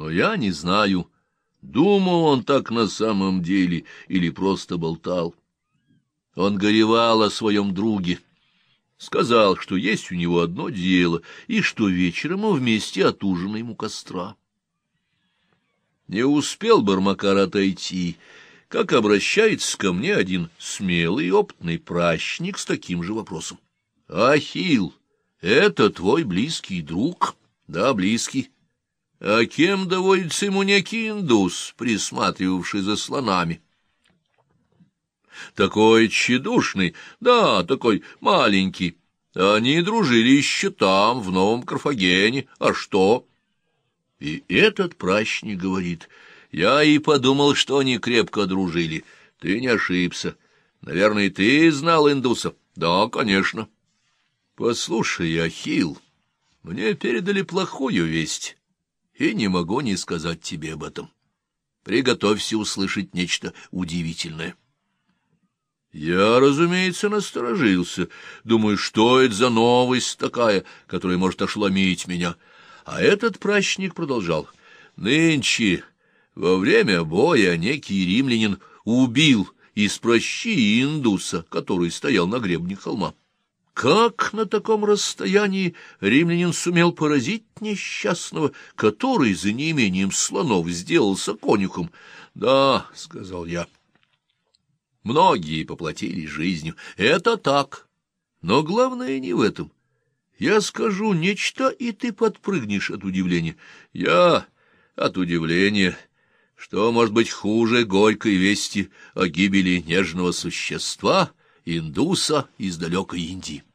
Но я не знаю, думал он так на самом деле или просто болтал. Он горевал о своем друге. Сказал, что есть у него одно дело, и что вечером мы вместе отужинаем у костра. Не успел Бармакар отойти, как обращается ко мне один смелый опытный пращник с таким же вопросом. — Ахил, это твой близкий друг? — Да, близкий. — А кем доводится ему некий индус, присматривавший за слонами? — Такой тщедушный, да, такой маленький. Они дружили еще там, в Новом Карфагене. А что? И этот пращник говорит, я и подумал, что они крепко дружили. Ты не ошибся. Наверное, ты знал индуса? Да, конечно. Послушай, Ахилл, мне передали плохую весть, и не могу не сказать тебе об этом. Приготовься услышать нечто удивительное. Я, разумеется, насторожился. Думаю, что это за новость такая, которая может ошеломить меня. А этот пращник продолжал. Нынче, во время боя, некий римлянин убил из прощи индуса, который стоял на гребне холма. Как на таком расстоянии римлянин сумел поразить несчастного, который за неимением слонов сделался конюхом? — Да, — сказал я, — многие поплатились жизнью. Это так. Но главное не в этом. Я скажу нечто, и ты подпрыгнешь от удивления. Я от удивления... Что может быть хуже горькой вести о гибели нежного существа, индуса из далекой Индии? —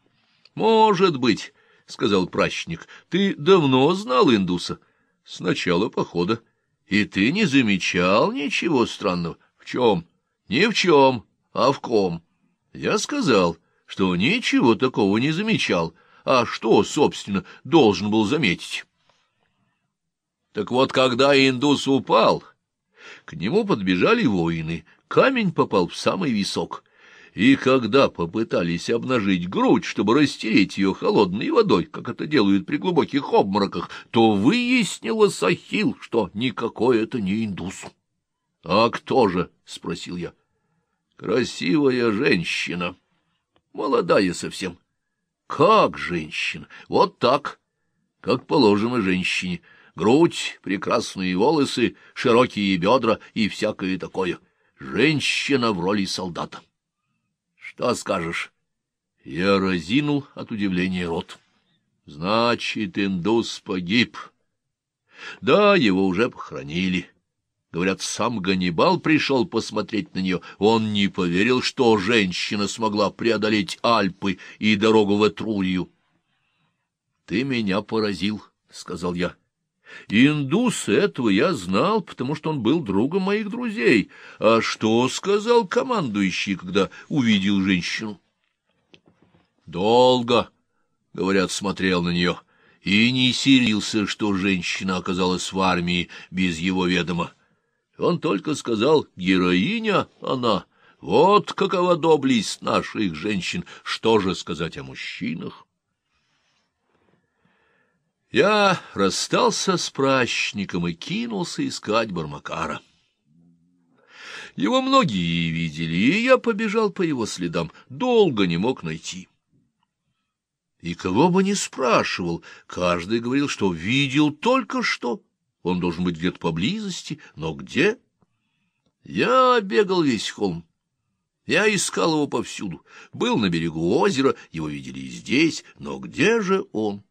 Может быть, — сказал пращник, — ты давно знал индуса? — С начала похода. — И ты не замечал ничего странного? — В чем? — Ни в чем, а в ком. Я сказал, что ничего такого не замечал, а что, собственно, должен был заметить. Так вот, когда индус упал, к нему подбежали воины, камень попал в самый висок — и когда попытались обнажить грудь, чтобы растереть ее холодной водой, как это делают при глубоких обмороках, то выяснилось Ахилл, что никакой это не индус. — А кто же? — спросил я. — Красивая женщина. Молодая совсем. — Как женщина? Вот так, как положено женщине. Грудь, прекрасные волосы, широкие бедра и всякое такое. Женщина в роли солдата. Что скажешь? Я разинул от удивления рот. Значит, индус погиб. Да, его уже похоронили. Говорят, сам Ганнибал пришел посмотреть на нее. Он не поверил, что женщина смогла преодолеть Альпы и дорогу в Этрурию. — Ты меня поразил, — сказал я. Индус этого я знал, потому что он был другом моих друзей. А что сказал командующий, когда увидел женщину? Долго, говорят, смотрел на нее и не силился, что женщина оказалась в армии без его ведома. Он только сказал «героиня она». Вот какова доблесть наших женщин, что же сказать о мужчинах? Я расстался с пращником и кинулся искать Бармакара. Его многие видели, и я побежал по его следам, долго не мог найти. И кого бы ни спрашивал, каждый говорил, что видел только что. Он должен быть где-то поблизости, но где? Я бегал весь холм. Я искал его повсюду. Был на берегу озера, его видели и здесь, но где же он?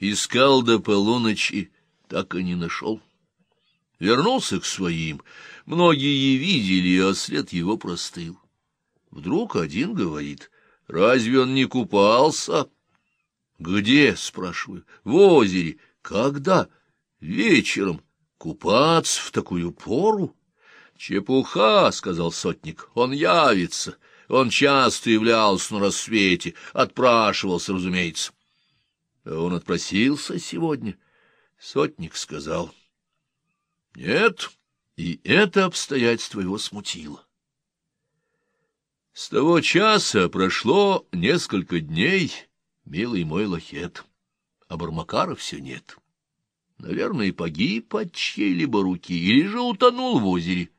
Искал до полуночи, так и не нашел. Вернулся к своим. Многие видели, а след его простыл. Вдруг один говорит, разве он не купался? Где, спрашиваю, в озере. Когда? Вечером. Купаться в такую пору? Чепуха, — сказал сотник, — он явится. Он часто являлся на рассвете, отпрашивался, разумеется. Он отпросился сегодня. Сотник сказал. Нет, и это обстоятельство его смутило. С того часа прошло несколько дней, милый мой лохет, а Бармакара все нет. наверное, погиб от чьей-либо руки или же утонул в озере.